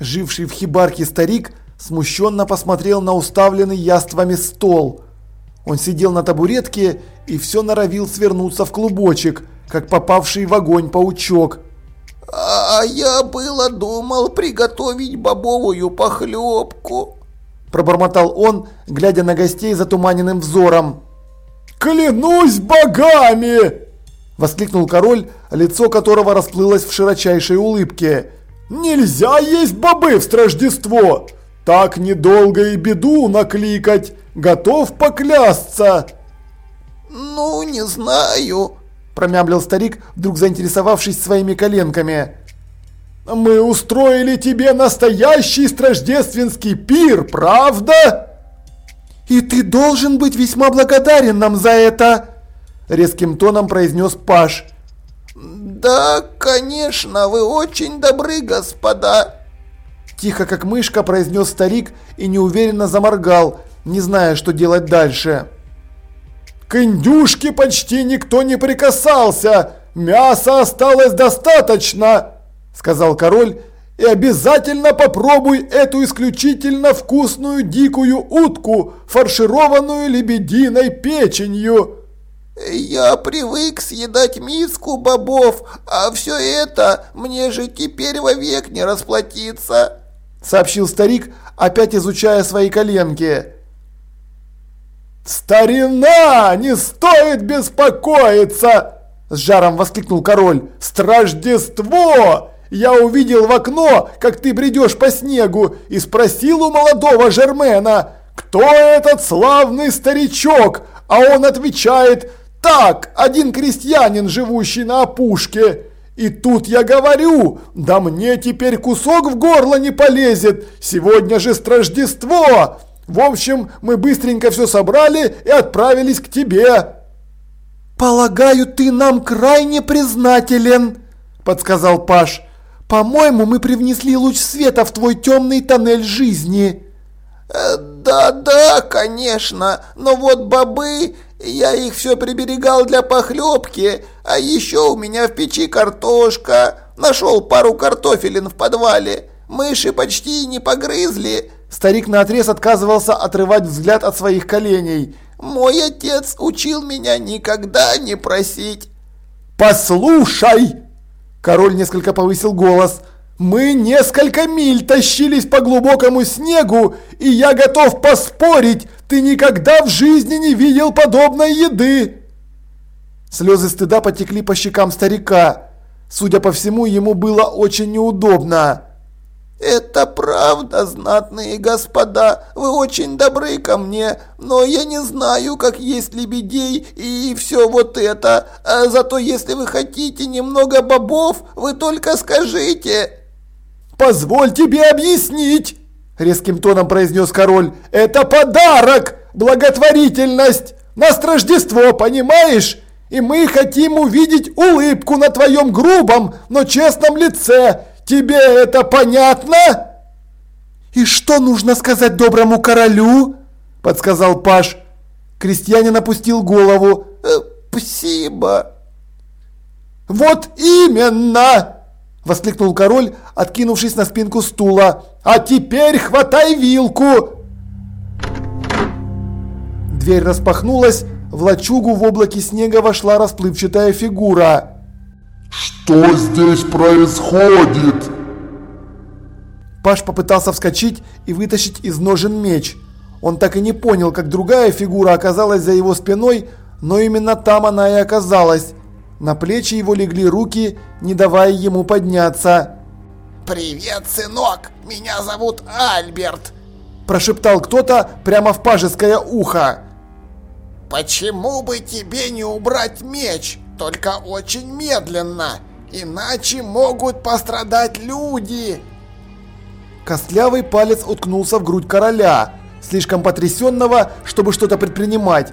Живший в хибарке старик смущенно посмотрел на уставленный яствами стол. Он сидел на табуретке и все норовил свернуться в клубочек, как попавший в огонь паучок. «А я было думал приготовить бобовую похлебку», – пробормотал он, глядя на гостей затуманенным взором. «Клянусь богами!» – воскликнул король, лицо которого расплылось в широчайшей улыбке. «Нельзя есть бобы в Страждество! Так недолго и беду накликать! Готов поклясться!» «Ну, не знаю», – промямлил старик, вдруг заинтересовавшись своими коленками. «Мы устроили тебе настоящий страждественский пир, правда?» «И ты должен быть весьма благодарен нам за это!» Резким тоном произнес Паш. «Да, конечно, вы очень добры, господа!» Тихо, как мышка, произнес старик и неуверенно заморгал, не зная, что делать дальше. «К индюшке почти никто не прикасался! Мяса осталось достаточно!» Сказал король и обязательно попробуй эту исключительно вкусную дикую утку, фаршированную лебединой печенью. Я привык съедать миску бобов, а все это мне же теперь вовек не расплатиться, сообщил старик, опять изучая свои коленки. «Старина! Не стоит беспокоиться!» С жаром воскликнул король. «Страждество! Я увидел в окно, как ты бредешь по снегу, и спросил у молодого Жермена, кто этот славный старичок, а он отвечает, так, один крестьянин, живущий на опушке. И тут я говорю, да мне теперь кусок в горло не полезет, сегодня же Страждество. В общем, мы быстренько все собрали и отправились к тебе. «Полагаю, ты нам крайне признателен», – подсказал Паш. По-моему, мы привнесли луч света в твой темный тоннель жизни. Да-да, э, конечно, но вот бобы, я их все приберегал для похлебки, а еще у меня в печи картошка. Нашел пару картофелин в подвале, мыши почти не погрызли. Старик наотрез отказывался отрывать взгляд от своих коленей. Мой отец учил меня никогда не просить. «Послушай!» Король несколько повысил голос. «Мы несколько миль тащились по глубокому снегу, и я готов поспорить, ты никогда в жизни не видел подобной еды!» Слезы стыда потекли по щекам старика. Судя по всему, ему было очень неудобно. «Это правда, знатные господа, вы очень добры ко мне, но я не знаю, как есть лебедей и все вот это. А зато если вы хотите немного бобов, вы только скажите». «Позволь тебе объяснить!» – резким тоном произнес король. «Это подарок! Благотворительность! На Рождество, понимаешь? И мы хотим увидеть улыбку на твоем грубом, но честном лице!» Тебе это понятно?» «И что нужно сказать доброму королю?» – подсказал Паш. Крестьянин опустил голову. «Э, «Спасибо». «Вот именно!» – воскликнул король, откинувшись на спинку стула. «А теперь хватай вилку!» Дверь распахнулась, в лачугу в облаке снега вошла расплывчатая фигура. Что здесь происходит? Паш попытался вскочить и вытащить из ножен меч. Он так и не понял, как другая фигура оказалась за его спиной, но именно там она и оказалась. На плечи его легли руки, не давая ему подняться. «Привет, сынок! Меня зовут Альберт!» Прошептал кто-то прямо в пажеское ухо. «Почему бы тебе не убрать меч?» Только очень медленно, иначе могут пострадать люди. Костлявый палец уткнулся в грудь короля, слишком потрясенного, чтобы что-то предпринимать.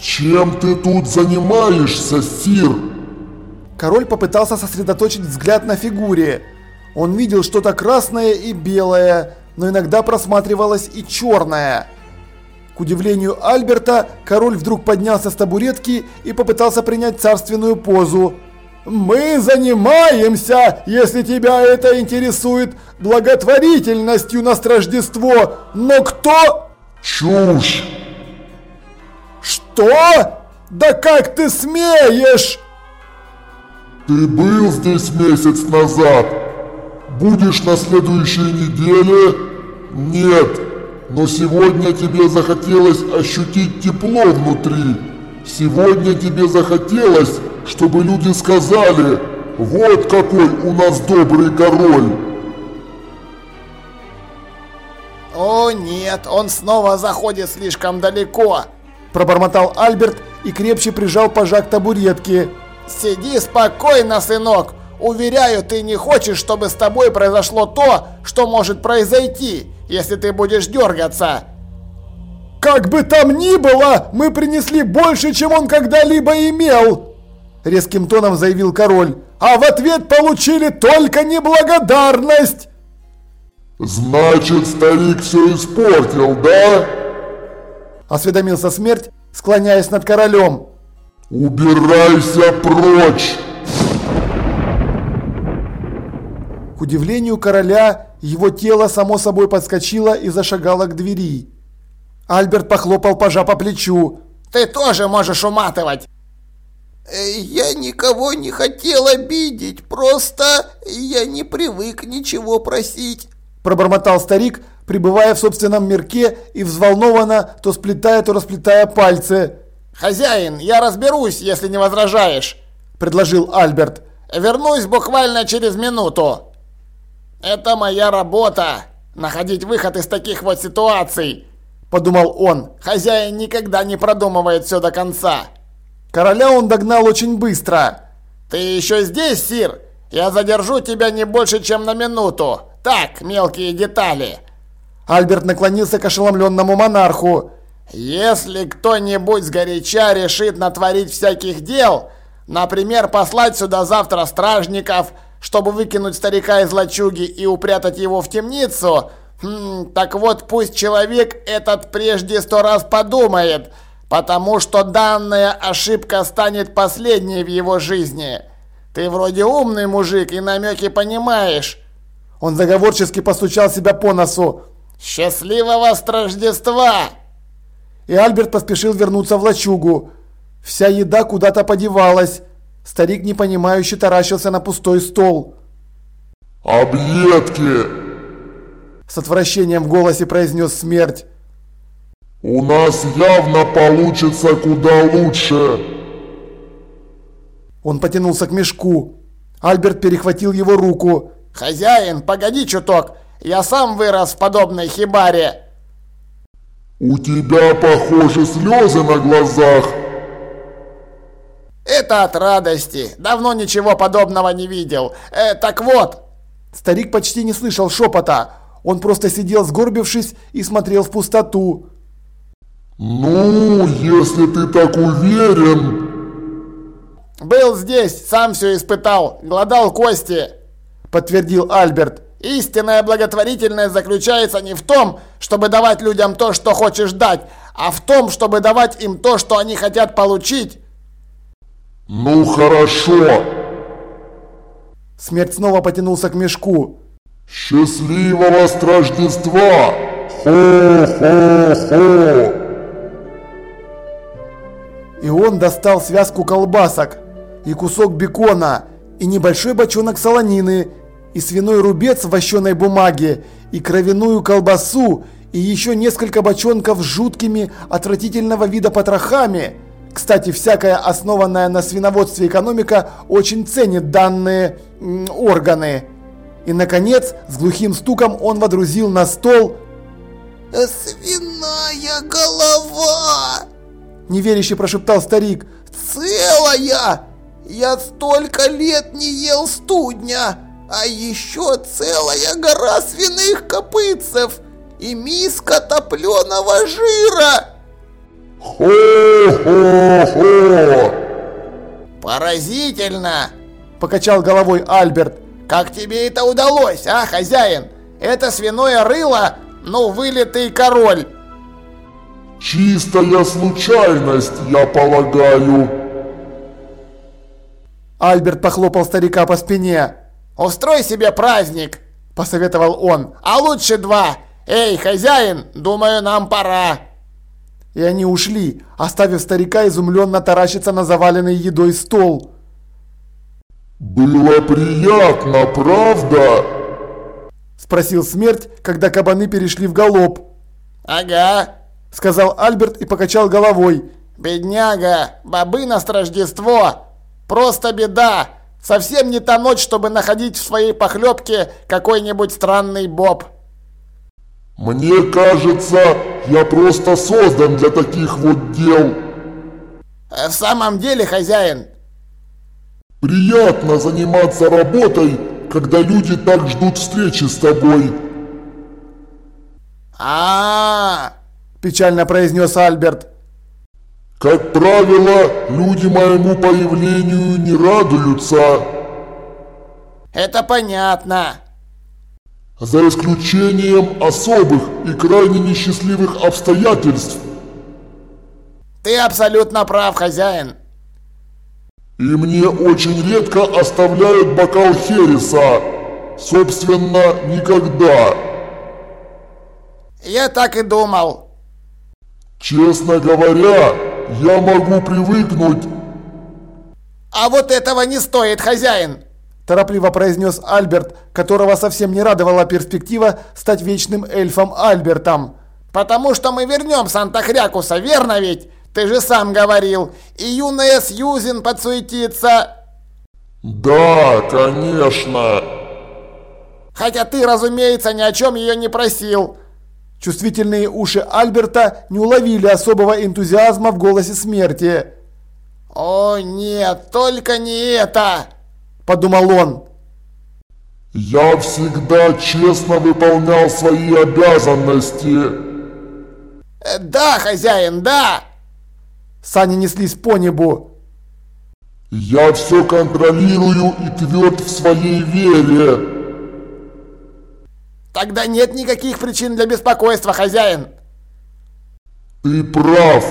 «Чем ты тут занимаешься, Сир?» Король попытался сосредоточить взгляд на фигуре. Он видел что-то красное и белое, но иногда просматривалось и черное. К удивлению Альберта, король вдруг поднялся с табуретки и попытался принять царственную позу. Мы занимаемся, если тебя это интересует, благотворительностью на Рождество. Но кто? Чушь! Что? Да как ты смеешь? Ты был здесь месяц назад. Будешь на следующей неделе? Нет. Но сегодня тебе захотелось ощутить тепло внутри. Сегодня тебе захотелось, чтобы люди сказали, вот какой у нас добрый король. О нет, он снова заходит слишком далеко. Пробормотал Альберт и крепче прижал пажа к табуретке. Сиди спокойно, сынок. Уверяю, ты не хочешь, чтобы с тобой произошло то, что может произойти, если ты будешь дергаться. Как бы там ни было, мы принесли больше, чем он когда-либо имел, резким тоном заявил король. А в ответ получили только неблагодарность. Значит, старик все испортил, да? Осведомился смерть, склоняясь над королем. Убирайся прочь! К удивлению короля, его тело само собой подскочило и зашагало к двери. Альберт похлопал пажа по плечу. «Ты тоже можешь уматывать!» э, «Я никого не хотел обидеть, просто я не привык ничего просить», пробормотал старик, пребывая в собственном мирке и взволнованно, то сплетая, то расплетая пальцы. «Хозяин, я разберусь, если не возражаешь», – предложил Альберт. «Вернусь буквально через минуту». «Это моя работа – находить выход из таких вот ситуаций», – подумал он. «Хозяин никогда не продумывает все до конца». Короля он догнал очень быстро. «Ты еще здесь, Сир? Я задержу тебя не больше, чем на минуту. Так, мелкие детали». Альберт наклонился к ошеломленному монарху. «Если кто-нибудь сгоряча решит натворить всяких дел, например, послать сюда завтра стражников, чтобы выкинуть старика из лачуги и упрятать его в темницу, хм, так вот пусть человек этот прежде сто раз подумает, потому что данная ошибка станет последней в его жизни. Ты вроде умный мужик и намеки понимаешь». Он заговорчески постучал себя по носу. «Счастливого Рождества!» И Альберт поспешил вернуться в лачугу. Вся еда куда-то подевалась. Старик непонимающе таращился на пустой стол. «Объедки!» С отвращением в голосе произнес смерть. «У нас явно получится куда лучше!» Он потянулся к мешку. Альберт перехватил его руку. «Хозяин, погоди чуток! Я сам вырос в подобной хибаре!» «У тебя, похоже, слезы на глазах!» Это от радости. Давно ничего подобного не видел. Э, так вот. Старик почти не слышал шепота. Он просто сидел сгорбившись и смотрел в пустоту. Ну, если ты так уверен... Был здесь, сам все испытал, гладал кости, подтвердил Альберт. Истинная благотворительность заключается не в том, чтобы давать людям то, что хочешь дать, а в том, чтобы давать им то, что они хотят получить. «Ну хорошо!» Смерть снова потянулся к мешку. «Счастливого с Рождества! Хо-хо-хо!» И он достал связку колбасок, и кусок бекона, и небольшой бочонок солонины, и свиной рубец в вощеной бумаге, и кровяную колбасу, и еще несколько бочонков с жуткими, отвратительного вида потрохами – кстати, всякая основанная на свиноводстве экономика очень ценит данные органы. И, наконец, с глухим стуком он водрузил на стол... «Свиная голова!» Неверяще прошептал старик. «Целая! Я столько лет не ел студня! А еще целая гора свиных копытцев! И миска топленого жира!» Хо-хо-хо! Поразительно! Покачал головой Альберт. Как тебе это удалось, а, хозяин? Это свиное рыло, ну, вылитый король. Чистая случайность, я полагаю. Альберт похлопал старика по спине. «Устрой себе праздник!» – посоветовал он. «А лучше два! Эй, хозяин, думаю, нам пора!» И они ушли, оставив старика изумленно таращиться на заваленный едой стол. «Было приятно, правда?» – спросил смерть, когда кабаны перешли в галоп. «Ага», – сказал Альберт и покачал головой. «Бедняга, бобы на Рождество! Просто беда! Совсем не та ночь, чтобы находить в своей похлебке какой-нибудь странный боб!» «Мне кажется, я просто создан для таких вот дел!» «В самом деле, хозяин?» «Приятно заниматься работой, когда люди так ждут встречи с тобой!» а, -а, -а печально произнес Альберт. Как правило, люди моему появлению не радуются. Это понятно. За исключением особых и крайне несчастливых обстоятельств. Ты абсолютно прав, хозяин. И мне очень редко оставляют бокал Хереса. Собственно, никогда. Я так и думал. Честно говоря, я могу привыкнуть. А вот этого не стоит, хозяин. Торопливо произнес Альберт, которого совсем не радовала перспектива стать вечным эльфом Альбертом. «Потому что мы вернем Санта-Хрякуса, верно ведь? Ты же сам говорил. И юная Сьюзен подсуетится». «Да, конечно». «Хотя ты, разумеется, ни о чем ее не просил». Чувствительные уши Альберта не уловили особого энтузиазма в голосе смерти. «О нет, только не это!» – подумал он. «Я всегда честно выполнял свои обязанности». Э, «Да, хозяин, да!» Сани неслись по небу. «Я все контролирую и тверд в своей вере». Тогда нет никаких причин для беспокойства, хозяин. Ты прав.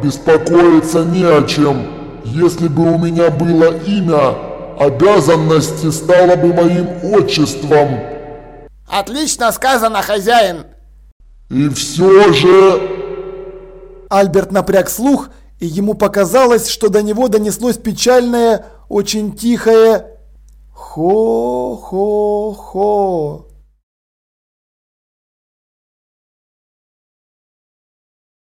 Беспокоиться не о чем. Если бы у меня было имя, обязанности стало бы моим отчеством. Отлично сказано, хозяин. И все же... Альберт напряг слух, и ему показалось, что до него донеслось печальное, очень тихое «Хо-хо-хо».